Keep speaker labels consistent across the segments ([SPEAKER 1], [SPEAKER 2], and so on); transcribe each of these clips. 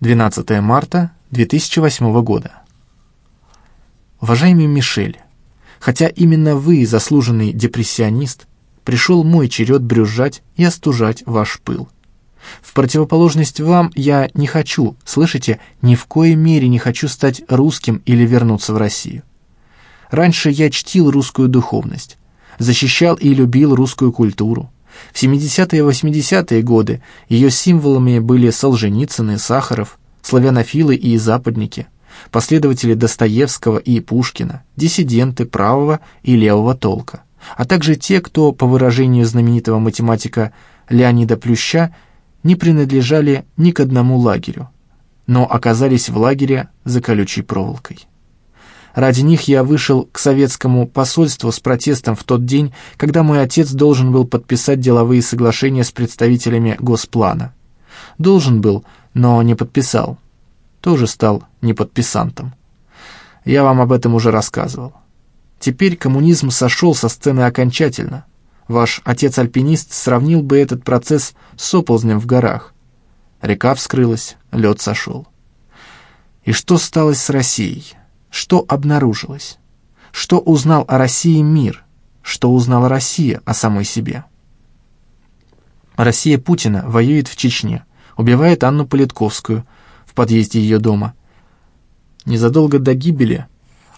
[SPEAKER 1] 12 марта 2008 года. Уважаемый Мишель, хотя именно вы, заслуженный депрессионист, пришел мой черед брюзжать и остужать ваш пыл. В противоположность вам я не хочу, слышите, ни в коей мере не хочу стать русским или вернуться в Россию. Раньше я чтил русскую духовность, защищал и любил русскую культуру, в 70-е и 80-е годы ее символами были Солженицыны, Сахаров, славянофилы и западники, последователи Достоевского и Пушкина, диссиденты правого и левого толка, а также те, кто, по выражению знаменитого математика Леонида Плюща, не принадлежали ни к одному лагерю, но оказались в лагере за колючей проволокой. Ради них я вышел к советскому посольству с протестом в тот день, когда мой отец должен был подписать деловые соглашения с представителями Госплана. Должен был, но не подписал. Тоже стал неподписантом. Я вам об этом уже рассказывал. Теперь коммунизм сошел со сцены окончательно. Ваш отец-альпинист сравнил бы этот процесс с оползнем в горах. Река вскрылась, лед сошел. И что стало с Россией? Что обнаружилось? Что узнал о России мир? Что узнала Россия о самой себе? Россия Путина воюет в Чечне, убивает Анну Политковскую в подъезде ее дома. Незадолго до гибели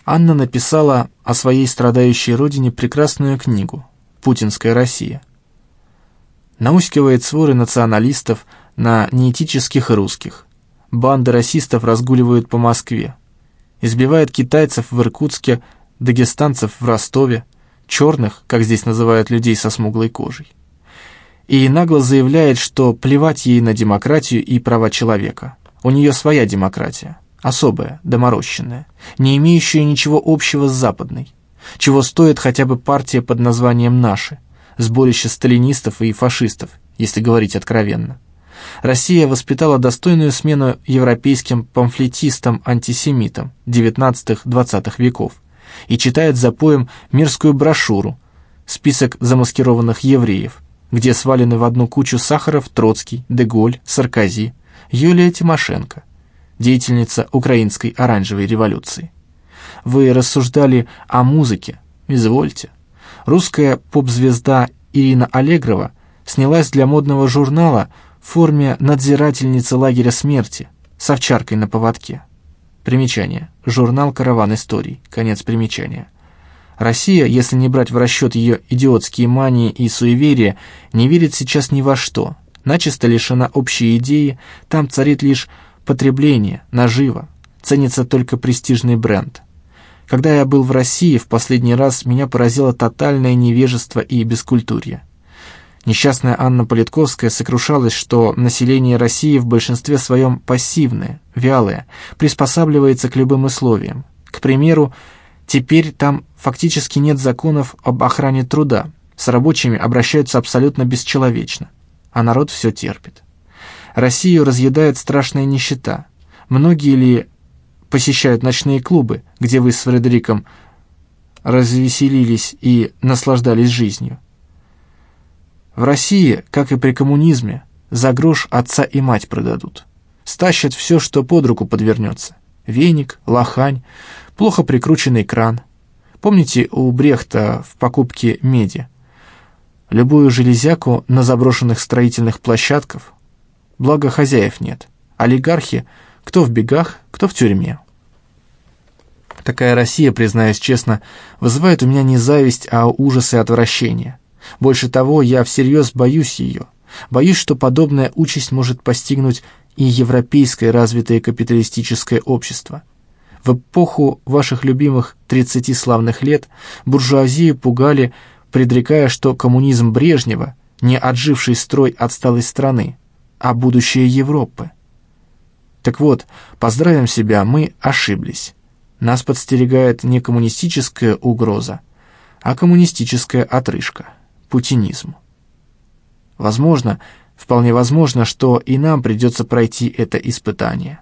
[SPEAKER 1] Анна написала о своей страдающей родине прекрасную книгу «Путинская Россия». Наускивает своры националистов на неэтических русских. Банды расистов разгуливают по Москве избивает китайцев в Иркутске, дагестанцев в Ростове, черных, как здесь называют людей со смуглой кожей. И нагло заявляет, что плевать ей на демократию и права человека. У нее своя демократия, особая, доморощенная, не имеющая ничего общего с западной. Чего стоит хотя бы партия под названием «Наши», сборище сталинистов и фашистов, если говорить откровенно. Россия воспитала достойную смену европейским памфлетистам-антисемитам XIX-XX веков и читает за поем мерзкую брошюру «Список замаскированных евреев», где свалены в одну кучу Сахаров, Троцкий, Деголь, Саркози, Юлия Тимошенко, деятельница украинской оранжевой революции. Вы рассуждали о музыке, извольте. Русская поп-звезда Ирина Аллегрова снялась для модного журнала в форме надзирательницы лагеря смерти с овчаркой на поводке. Примечание. Журнал «Караван историй». Конец примечания. Россия, если не брать в расчет ее идиотские мании и суеверия, не верит сейчас ни во что. Начисто лишена общей идеи, там царит лишь потребление, наживо. Ценится только престижный бренд. Когда я был в России в последний раз, меня поразило тотальное невежество и бескультурье. Несчастная Анна Политковская сокрушалась, что население России в большинстве своем пассивное, вялое, приспосабливается к любым условиям. К примеру, теперь там фактически нет законов об охране труда, с рабочими обращаются абсолютно бесчеловечно, а народ все терпит. Россию разъедает страшная нищета. Многие ли посещают ночные клубы, где вы с Фредериком развеселились и наслаждались жизнью? В России, как и при коммунизме, за грош отца и мать продадут. Стащат все, что под руку подвернется. Веник, лохань, плохо прикрученный кран. Помните у Брехта в покупке меди? Любую железяку на заброшенных строительных площадках. Благо хозяев нет. Олигархи, кто в бегах, кто в тюрьме. Такая Россия, признаюсь честно, вызывает у меня не зависть, а ужас и отвращение. Больше того, я всерьез боюсь ее. Боюсь, что подобная участь может постигнуть и европейское развитое капиталистическое общество. В эпоху ваших любимых 30 славных лет буржуазию пугали, предрекая, что коммунизм Брежнева не отживший строй отсталой страны, а будущее Европы. Так вот, поздравим себя, мы ошиблись. Нас подстерегает не коммунистическая угроза, а коммунистическая отрыжка путинизм. Возможно, вполне возможно, что и нам придется пройти это испытание.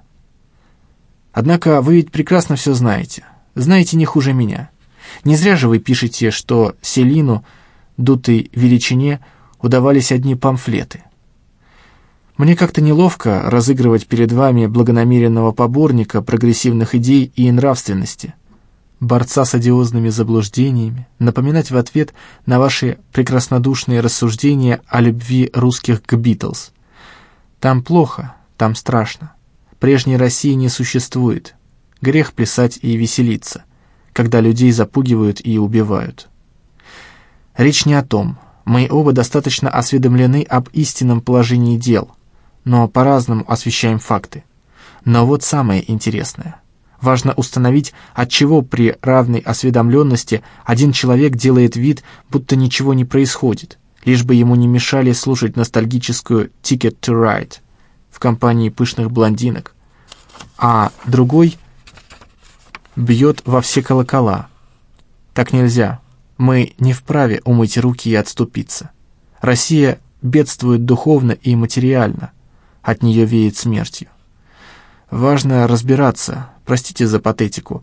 [SPEAKER 1] Однако вы ведь прекрасно все знаете, знаете не хуже меня. Не зря же вы пишете, что Селину, дутой величине, удавались одни памфлеты. Мне как-то неловко разыгрывать перед вами благонамеренного поборника прогрессивных идей и нравственности, борца с одиозными заблуждениями, напоминать в ответ на ваши прекраснодушные рассуждения о любви русских к Битлз. Там плохо, там страшно. Прежней России не существует. Грех плясать и веселиться, когда людей запугивают и убивают. Речь не о том. Мы оба достаточно осведомлены об истинном положении дел – но по-разному освещаем факты. Но вот самое интересное. Важно установить, от чего при равной осведомленности один человек делает вид, будто ничего не происходит, лишь бы ему не мешали слушать ностальгическую «Ticket to Ride» в компании пышных блондинок, а другой бьет во все колокола. Так нельзя. Мы не вправе умыть руки и отступиться. Россия бедствует духовно и материально от нее веет смертью. Важно разбираться, простите за патетику.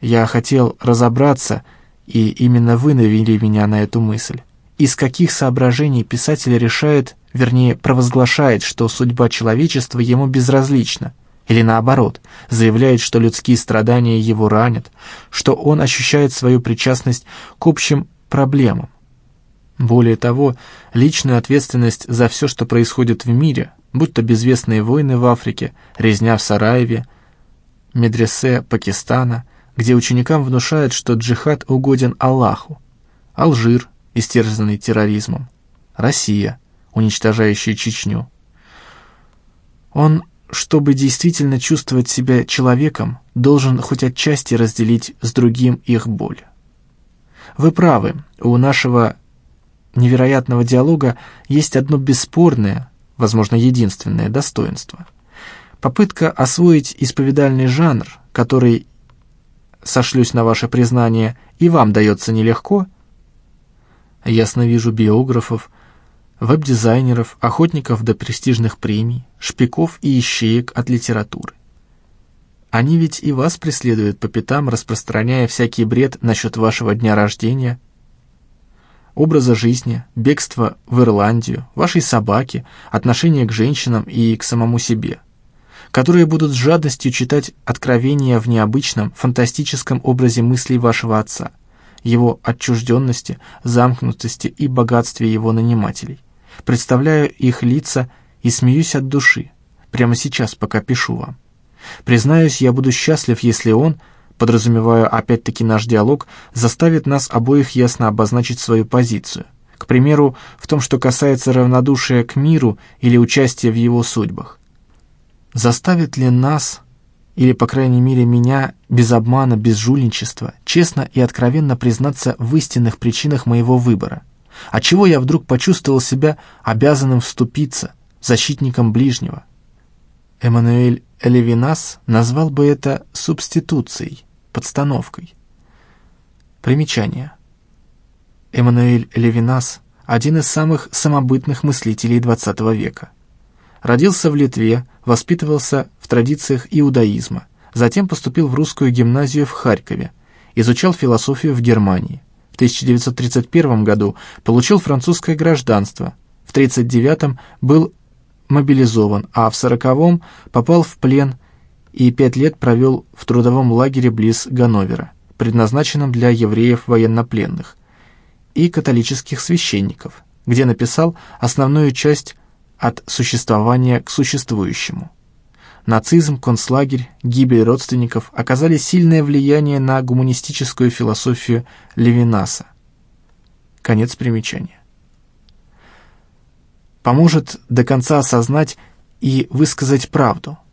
[SPEAKER 1] Я хотел разобраться, и именно вы навели меня на эту мысль. Из каких соображений писатель решает, вернее, провозглашает, что судьба человечества ему безразлична, или наоборот, заявляет, что людские страдания его ранят, что он ощущает свою причастность к общим проблемам. Более того, личную ответственность за все, что происходит в мире, будь то безвестные войны в Африке, резня в Сараеве, медресе Пакистана, где ученикам внушают, что джихад угоден Аллаху, Алжир, истерзанный терроризмом, Россия, уничтожающая Чечню. Он, чтобы действительно чувствовать себя человеком, должен хоть отчасти разделить с другим их боль. Вы правы, у нашего невероятного диалога есть одно бесспорное, возможно, единственное достоинство. Попытка освоить исповедальный жанр, который, сошлюсь на ваше признание, и вам дается нелегко. Ясно вижу биографов, веб-дизайнеров, охотников до престижных премий, шпиков и ищеек от литературы. Они ведь и вас преследуют по пятам, распространяя всякий бред насчет вашего дня рождения, образа жизни, бегство в Ирландию, вашей собаки, отношение к женщинам и к самому себе, которые будут с жадностью читать откровения в необычном, фантастическом образе мыслей вашего отца, его отчужденности, замкнутости и богатстве его нанимателей. Представляю их лица и смеюсь от души, прямо сейчас, пока пишу вам. Признаюсь, я буду счастлив, если он – подразумеваю опять-таки наш диалог, заставит нас обоих ясно обозначить свою позицию. К примеру, в том, что касается равнодушия к миру или участия в его судьбах. Заставит ли нас, или, по крайней мере, меня, без обмана, без жульничества, честно и откровенно признаться в истинных причинах моего выбора? Отчего я вдруг почувствовал себя обязанным вступиться, защитником ближнего? Эммануэль Левинас назвал бы это субституцией, подстановкой. Примечание. Эммануэль Левинас – один из самых самобытных мыслителей XX века. Родился в Литве, воспитывался в традициях иудаизма, затем поступил в русскую гимназию в Харькове, изучал философию в Германии. В 1931 году получил французское гражданство, в 1939 был мобилизован, а в 1940 попал в плен и пять лет провел в трудовом лагере близ Ганновера, предназначенном для евреев-военнопленных, и католических священников, где написал основную часть «От существования к существующему». Нацизм, концлагерь, гибель родственников оказали сильное влияние на гуманистическую философию Левинаса. Конец примечания. Поможет до конца осознать и высказать правду –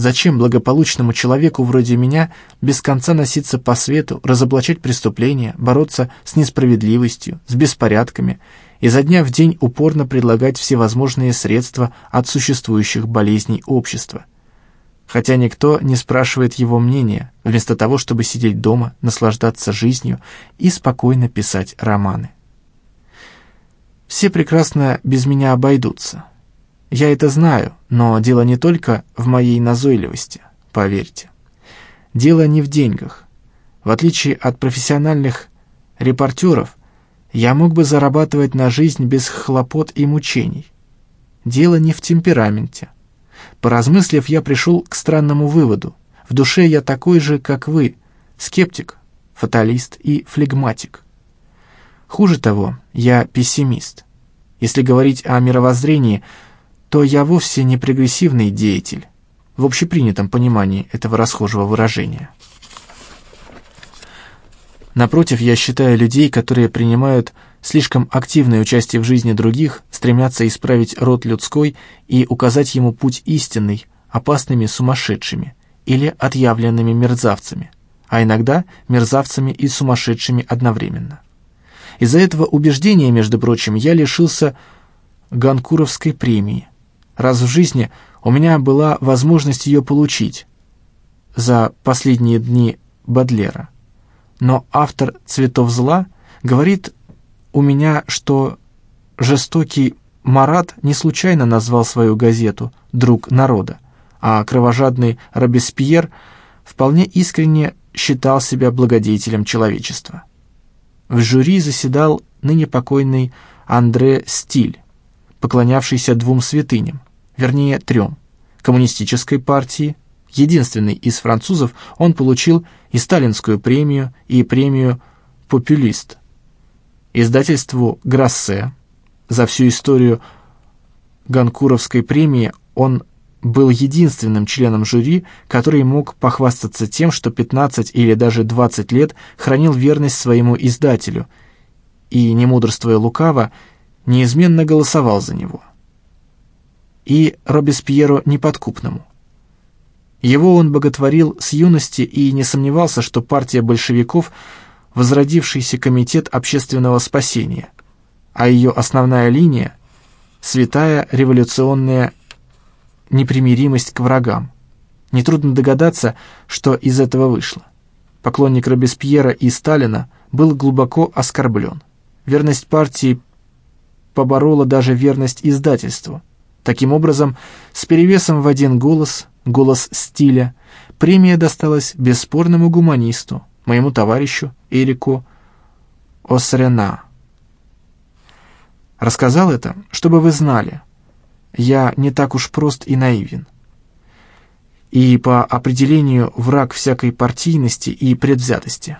[SPEAKER 1] Зачем благополучному человеку вроде меня без конца носиться по свету, разоблачать преступления, бороться с несправедливостью, с беспорядками, и за дня в день упорно предлагать всевозможные средства от существующих болезней общества? Хотя никто не спрашивает его мнения, вместо того, чтобы сидеть дома, наслаждаться жизнью и спокойно писать романы. Все прекрасно без меня обойдутся, я это знаю, но дело не только в моей назойливости, поверьте. Дело не в деньгах. В отличие от профессиональных репортеров, я мог бы зарабатывать на жизнь без хлопот и мучений. дело не в темпераменте. Поразмыслив, я пришел к странному выводу. В душе я такой же, как вы, скептик, фаталист и флегматик. Хуже того, я пессимист. Если говорить о мировоззрении, то я вовсе не прогрессивный деятель, в общепринятом понимании этого расхожего выражения. Напротив, я считаю людей, которые принимают слишком активное участие в жизни других, стремятся исправить род людской и указать ему путь истинный, опасными сумасшедшими или отъявленными мерзавцами, а иногда мерзавцами и сумасшедшими одновременно. Из-за этого убеждения, между прочим, я лишился Ганкуровской премии. Раз в жизни у меня была возможность ее получить за последние дни Бадлера. Но автор «Цветов зла» говорит у меня, что жестокий Марат не случайно назвал свою газету «Друг народа», а кровожадный Робеспьер вполне искренне считал себя благодетелем человечества. В жюри заседал ныне покойный Андре Стиль, поклонявшийся двум святыням, вернее трем, коммунистической партии, единственный из французов, он получил и сталинскую премию, и премию «Популист», Издательству «Грассе» за всю историю Ганкуровской премии он был единственным членом жюри, который мог похвастаться тем, что 15 или даже 20 лет хранил верность своему издателю и, не мудрствуя лукаво, неизменно голосовал за него. И Робеспьеру неподкупному. Его он боготворил с юности и не сомневался, что партия большевиков – возродившийся комитет общественного спасения, а ее основная линия – святая революционная непримиримость к врагам. Нетрудно догадаться, что из этого вышло. Поклонник Робеспьера и Сталина был глубоко оскорблен. Верность партии поборола даже верность издательству. Таким образом, с перевесом в один голос, голос стиля, премия досталась бесспорному гуманисту, моему товарищу Эрику Осрена. Рассказал это, чтобы вы знали, я не так уж прост и наивен. И по определению враг всякой партийности и предвзятости.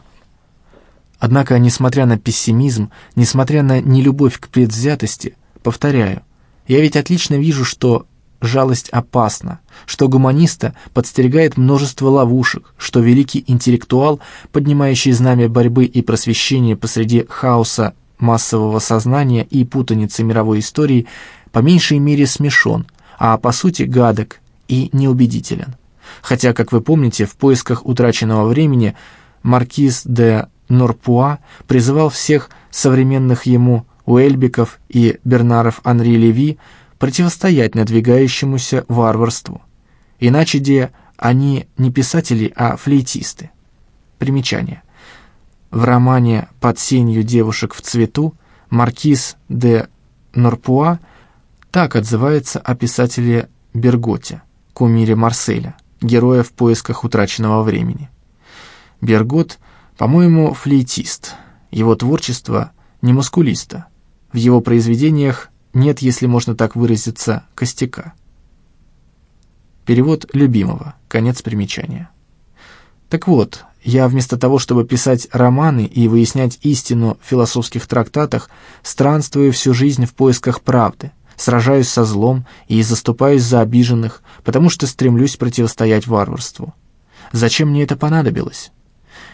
[SPEAKER 1] Однако, несмотря на пессимизм, несмотря на нелюбовь к предвзятости, повторяю, я ведь отлично вижу, что жалость опасна, что гуманиста подстерегает множество ловушек, что великий интеллектуал, поднимающий знамя борьбы и просвещения посреди хаоса массового сознания и путаницы мировой истории, по меньшей мере смешон, а по сути гадок и неубедителен. Хотя, как вы помните, в поисках утраченного времени маркиз де Норпуа призывал всех современных ему Уэльбиков и Бернаров Анри Леви противостоять надвигающемуся варварству. Иначе где они не писатели, а флейтисты. Примечание. В романе «Под сенью девушек в цвету» маркиз де Норпуа так отзывается о писателе Берготе, кумире Марселя, героя в поисках утраченного времени. Бергот, по-моему, флейтист. Его творчество не мускулисто. В его произведениях нет, если можно так выразиться, костяка. Перевод любимого. Конец примечания. Так вот, я вместо того, чтобы писать романы и выяснять истину в философских трактатах, странствую всю жизнь в поисках правды, сражаюсь со злом и заступаюсь за обиженных, потому что стремлюсь противостоять варварству. Зачем мне это понадобилось?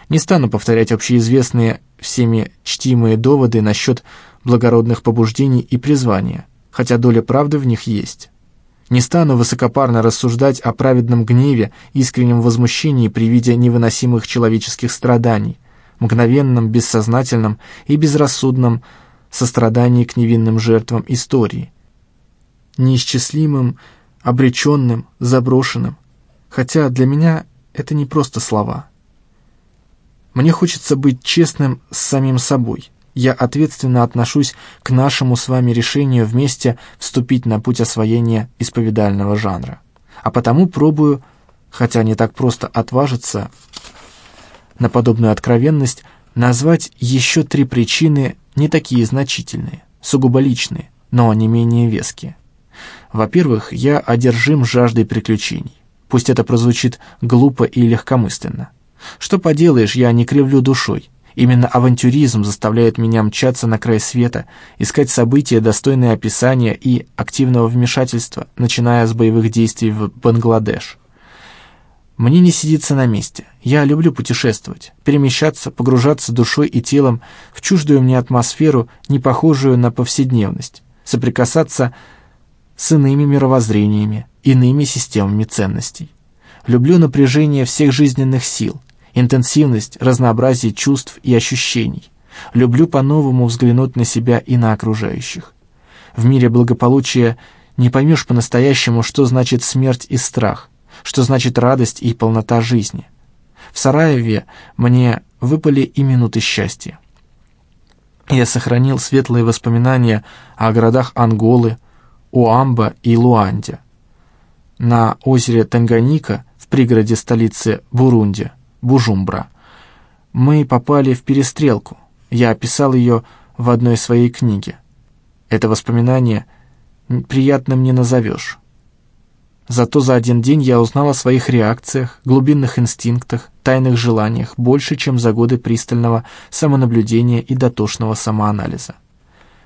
[SPEAKER 1] Не стану повторять общеизвестные всеми чтимые доводы насчет благородных побуждений и призвания, хотя доля правды в них есть. Не стану высокопарно рассуждать о праведном гневе, искреннем возмущении при виде невыносимых человеческих страданий, мгновенном, бессознательном и безрассудном сострадании к невинным жертвам истории, неисчислимым, обреченным, заброшенным, хотя для меня это не просто слова. Мне хочется быть честным с самим собой – я ответственно отношусь к нашему с вами решению вместе вступить на путь освоения исповедального жанра. А потому пробую, хотя не так просто отважиться на подобную откровенность, назвать еще три причины не такие значительные, сугубо личные, но не менее веские. Во-первых, я одержим жаждой приключений. Пусть это прозвучит глупо и легкомысленно. Что поделаешь, я не кривлю душой. Именно авантюризм заставляет меня мчаться на край света, искать события, достойные описания и активного вмешательства, начиная с боевых действий в Бангладеш. Мне не сидится на месте. Я люблю путешествовать, перемещаться, погружаться душой и телом в чуждую мне атмосферу, не похожую на повседневность, соприкасаться с иными мировоззрениями, иными системами ценностей. Люблю напряжение всех жизненных сил, интенсивность, разнообразие чувств и ощущений. Люблю по-новому взглянуть на себя и на окружающих. В мире благополучия не поймешь по-настоящему, что значит смерть и страх, что значит радость и полнота жизни. В Сараеве мне выпали и минуты счастья. Я сохранил светлые воспоминания о городах Анголы, Уамба и Луанде. На озере Танганика в пригороде столицы Бурунди Бужумбра. Мы попали в перестрелку. Я описал ее в одной своей книге. Это воспоминание приятным не назовешь. Зато за один день я узнал о своих реакциях, глубинных инстинктах, тайных желаниях больше, чем за годы пристального самонаблюдения и дотошного самоанализа.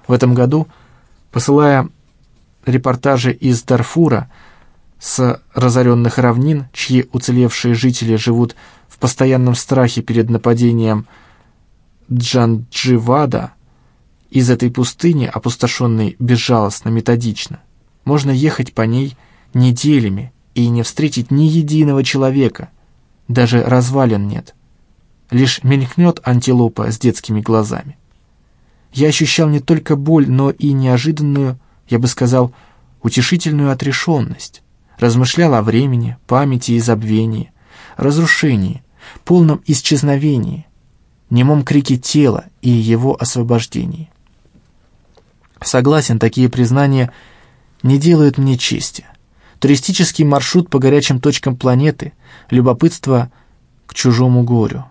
[SPEAKER 1] В этом году, посылая репортажи из Дарфура с разоренных равнин, чьи уцелевшие жители живут постоянном страхе перед нападением Джандживада из этой пустыни, опустошенной безжалостно, методично. Можно ехать по ней неделями и не встретить ни единого человека, даже развалин нет. Лишь мелькнет антилопа с детскими глазами. Я ощущал не только боль, но и неожиданную, я бы сказал, утешительную отрешенность. Размышлял о времени, памяти и забвении, разрушении, полном исчезновении, немом крике тела и его освобождении. Согласен, такие признания не делают мне чести. Туристический маршрут по горячим точкам планеты, любопытство к чужому горю.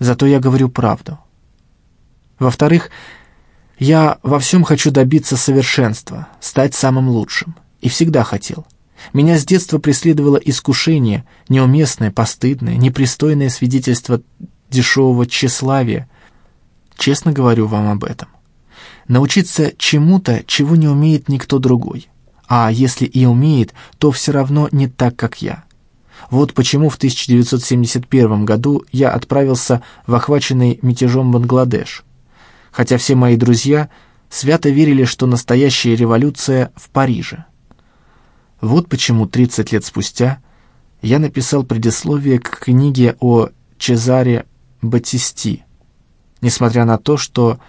[SPEAKER 1] Зато я говорю правду. Во-вторых, я во всем хочу добиться совершенства, стать самым лучшим. И всегда хотел. Меня с детства преследовало искушение, неуместное, постыдное, непристойное свидетельство дешевого тщеславия. Честно говорю вам об этом. Научиться чему-то, чего не умеет никто другой. А если и умеет, то все равно не так, как я. Вот почему в 1971 году я отправился в охваченный мятежом Бангладеш. Хотя все мои друзья свято верили, что настоящая революция в Париже. Вот почему 30 лет спустя я написал предисловие к книге о Чезаре Батисти, несмотря на то, что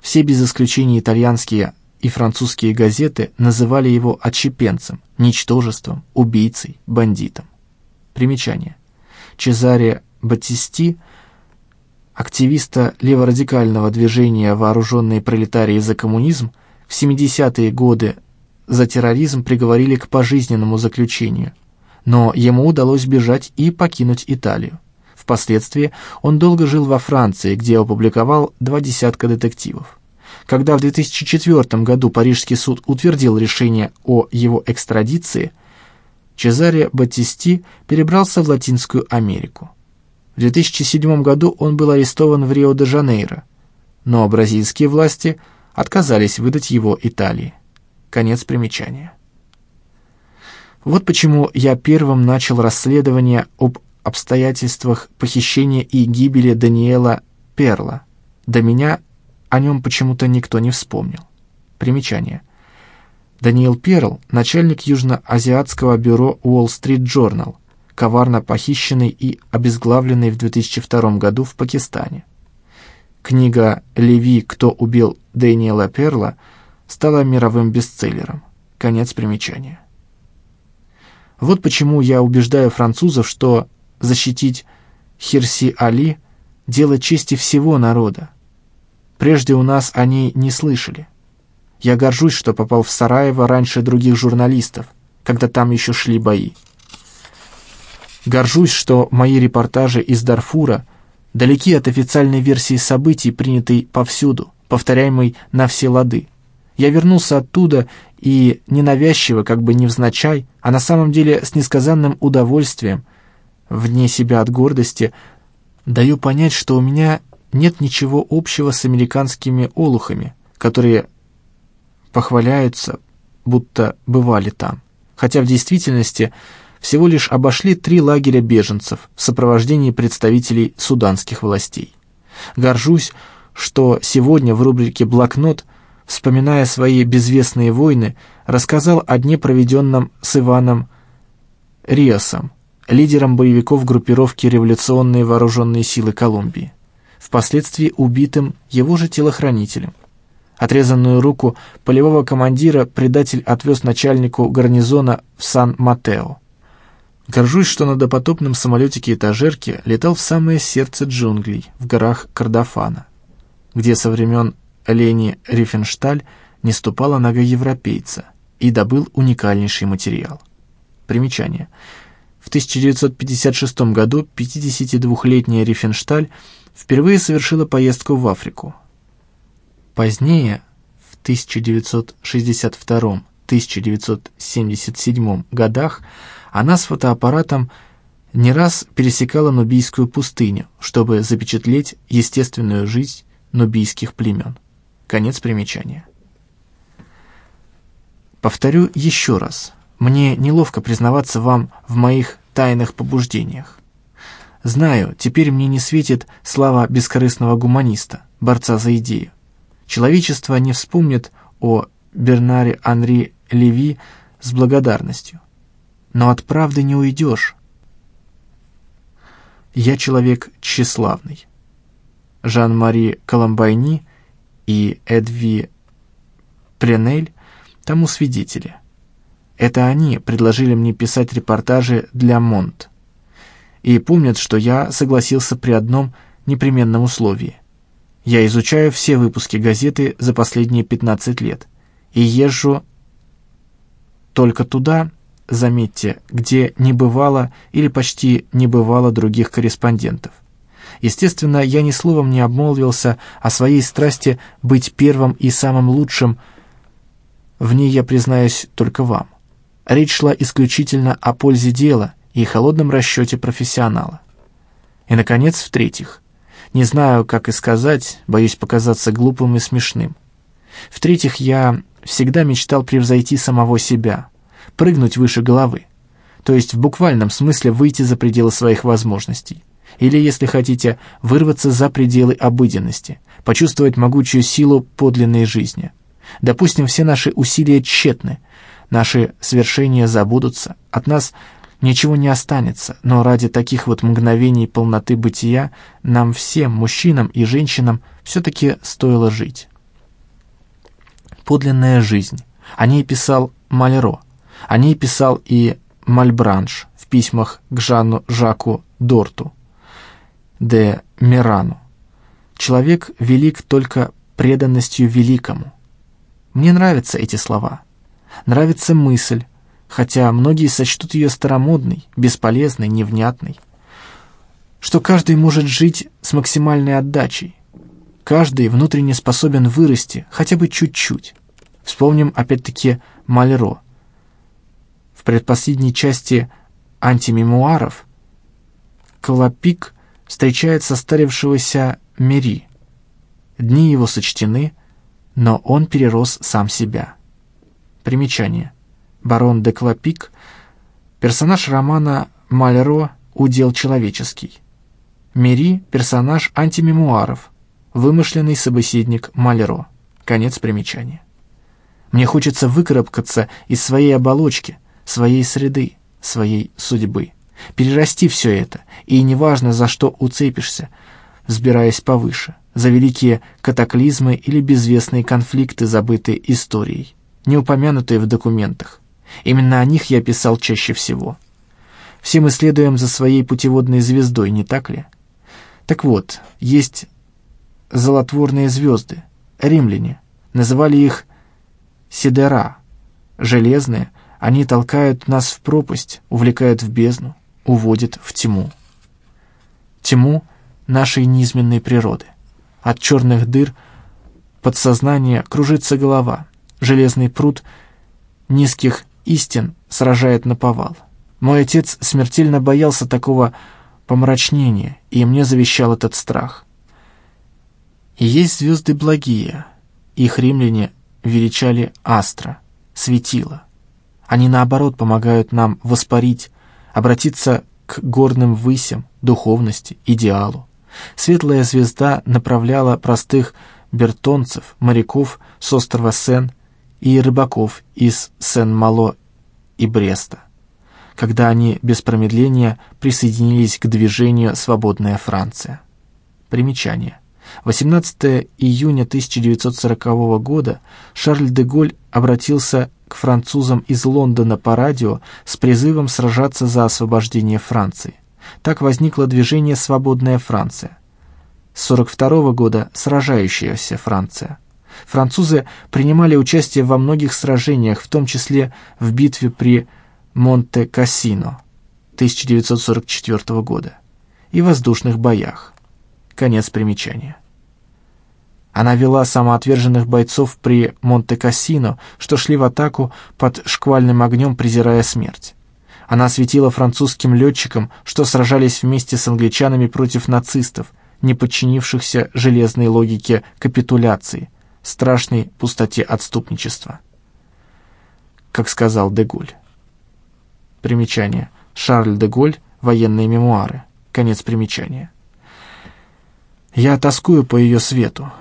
[SPEAKER 1] все без исключения итальянские и французские газеты называли его отщепенцем, ничтожеством, убийцей, бандитом. Примечание. Чезаре Батисти, активиста леворадикального движения «Вооруженные пролетарии за коммунизм», в 70-е годы за терроризм приговорили к пожизненному заключению, но ему удалось бежать и покинуть Италию. Впоследствии он долго жил во Франции, где опубликовал два десятка детективов. Когда в 2004 году Парижский суд утвердил решение о его экстрадиции, Чезаре Батисти перебрался в Латинскую Америку. В 2007 году он был арестован в Рио-де-Жанейро, но бразильские власти отказались выдать его Италии. Конец примечания. Вот почему я первым начал расследование об обстоятельствах похищения и гибели Даниэла Перла. До меня о нем почему-то никто не вспомнил. Примечание. Даниэл Перл, начальник южноазиатского бюро Wall Street Journal, коварно похищенный и обезглавленный в 2002 году в Пакистане. Книга «Леви. Кто убил Дэниела Перла» стала мировым бестселлером. Конец примечания. Вот почему я убеждаю французов, что защитить Хирси Али – дело чести всего народа. Прежде у нас о ней не слышали. Я горжусь, что попал в Сараево раньше других журналистов, когда там еще шли бои. Горжусь, что мои репортажи из Дарфура далеки от официальной версии событий, принятой повсюду, повторяемой на все лады. Я вернулся оттуда и ненавязчиво, как бы невзначай, а на самом деле с несказанным удовольствием, вне себя от гордости, даю понять, что у меня нет ничего общего с американскими олухами, которые похваляются, будто бывали там, хотя в действительности всего лишь обошли три лагеря беженцев в сопровождении представителей суданских властей. Горжусь, что сегодня в рубрике «Блокнот», вспоминая свои безвестные войны, рассказал о дне, проведенном с Иваном Риосом, лидером боевиков группировки «Революционные вооруженные силы Колумбии», впоследствии убитым его же телохранителем. Отрезанную руку полевого командира предатель отвез начальнику гарнизона в Сан-Матео. Горжусь, что на допотопном самолетике-этажерке летал в самое сердце джунглей, в горах Кордофана, где со времен Лени Рифеншталь не ступала нога европейца и добыл уникальнейший материал. Примечание. В 1956 году 52-летняя Рифеншталь впервые совершила поездку в Африку. Позднее, в 1962-1977 годах, она с фотоаппаратом не раз пересекала Нубийскую пустыню, чтобы запечатлеть естественную жизнь нубийских племен. Конец примечания. Повторю еще раз. Мне неловко признаваться вам в моих тайных побуждениях. Знаю, теперь мне не светит слава бескорыстного гуманиста, борца за идею. Человечество не вспомнит о Бернаре Анри Леви с благодарностью. Но от правды не уйдешь. Я человек тщеславный. Жан-Мари Коломбайни и Эдви Пренель тому свидетели. Это они предложили мне писать репортажи для Монт. И помнят, что я согласился при одном непременном условии. Я изучаю все выпуски газеты за последние 15 лет и езжу только туда, заметьте, где не бывало или почти не бывало других корреспондентов. Естественно, я ни словом не обмолвился о своей страсти быть первым и самым лучшим. В ней я признаюсь только вам. Речь шла исключительно о пользе дела и холодном расчете профессионала. И, наконец, в-третьих, не знаю, как и сказать, боюсь показаться глупым и смешным. В-третьих, я всегда мечтал превзойти самого себя, прыгнуть выше головы, то есть в буквальном смысле выйти за пределы своих возможностей или, если хотите, вырваться за пределы обыденности, почувствовать могучую силу подлинной жизни. Допустим, все наши усилия тщетны, наши свершения забудутся, от нас ничего не останется, но ради таких вот мгновений полноты бытия нам всем, мужчинам и женщинам, все-таки стоило жить. Подлинная жизнь. О ней писал Малеро, о ней писал и Мальбранш в письмах к Жанну Жаку Дорту де Мирану. Человек велик только преданностью великому. Мне нравятся эти слова. Нравится мысль, хотя многие сочтут ее старомодной, бесполезной, невнятной. Что каждый может жить с максимальной отдачей. Каждый внутренне способен вырасти, хотя бы чуть-чуть. Вспомним опять-таки Малеро. В предпоследней части антимемуаров Колопик встречает состарившегося Мери. Дни его сочтены, но он перерос сам себя. Примечание. Барон де Клопик – персонаж романа Малеро «Удел человеческий». Мери – персонаж антимемуаров, вымышленный собеседник Малеро. Конец примечания. Мне хочется выкарабкаться из своей оболочки, своей среды, своей судьбы перерасти все это, и неважно, за что уцепишься, взбираясь повыше, за великие катаклизмы или безвестные конфликты, забытые историей, не упомянутые в документах. Именно о них я писал чаще всего. Все мы следуем за своей путеводной звездой, не так ли? Так вот, есть золотворные звезды, римляне, называли их Сидера, железные, они толкают нас в пропасть, увлекают в бездну уводит в тьму. Тьму нашей низменной природы. От черных дыр подсознания кружится голова, железный пруд низких истин сражает на повал. Мой отец смертельно боялся такого помрачнения, и мне завещал этот страх. И есть звезды благие, их римляне величали астра, светила. Они, наоборот, помогают нам воспарить, обратиться к горным высям, духовности, идеалу. Светлая звезда направляла простых бертонцев, моряков с острова Сен и рыбаков из Сен-Мало и Бреста, когда они без промедления присоединились к движению «Свободная Франция». Примечание. 18 июня 1940 года Шарль де Голь обратился к французам из Лондона по радио с призывом сражаться за освобождение Франции. Так возникло движение «Свободная Франция». С 1942 года «Сражающаяся Франция». Французы принимали участие во многих сражениях, в том числе в битве при Монте-Кассино 1944 года и воздушных боях. Конец примечания. Она вела самоотверженных бойцов при Монте-Кассино, что шли в атаку под шквальным огнем, презирая смерть. Она светила французским летчикам, что сражались вместе с англичанами против нацистов, не подчинившихся железной логике капитуляции, страшной пустоте отступничества. Как сказал Деголь. Примечание. Шарль де Голь. Военные мемуары. Конец примечания. Я тоскую по ее свету.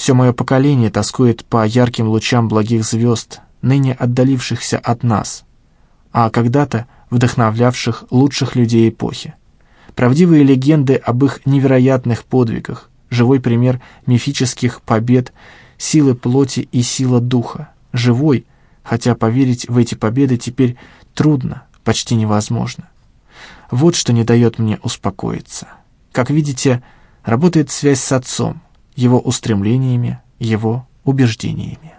[SPEAKER 1] Все мое поколение тоскует по ярким лучам благих звезд, ныне отдалившихся от нас, а когда-то вдохновлявших лучших людей эпохи. Правдивые легенды об их невероятных подвигах, живой пример мифических побед, силы плоти и сила духа, живой, хотя поверить в эти победы теперь трудно, почти невозможно. Вот что не дает мне успокоиться. Как видите, работает связь с отцом, его устремлениями, его убеждениями.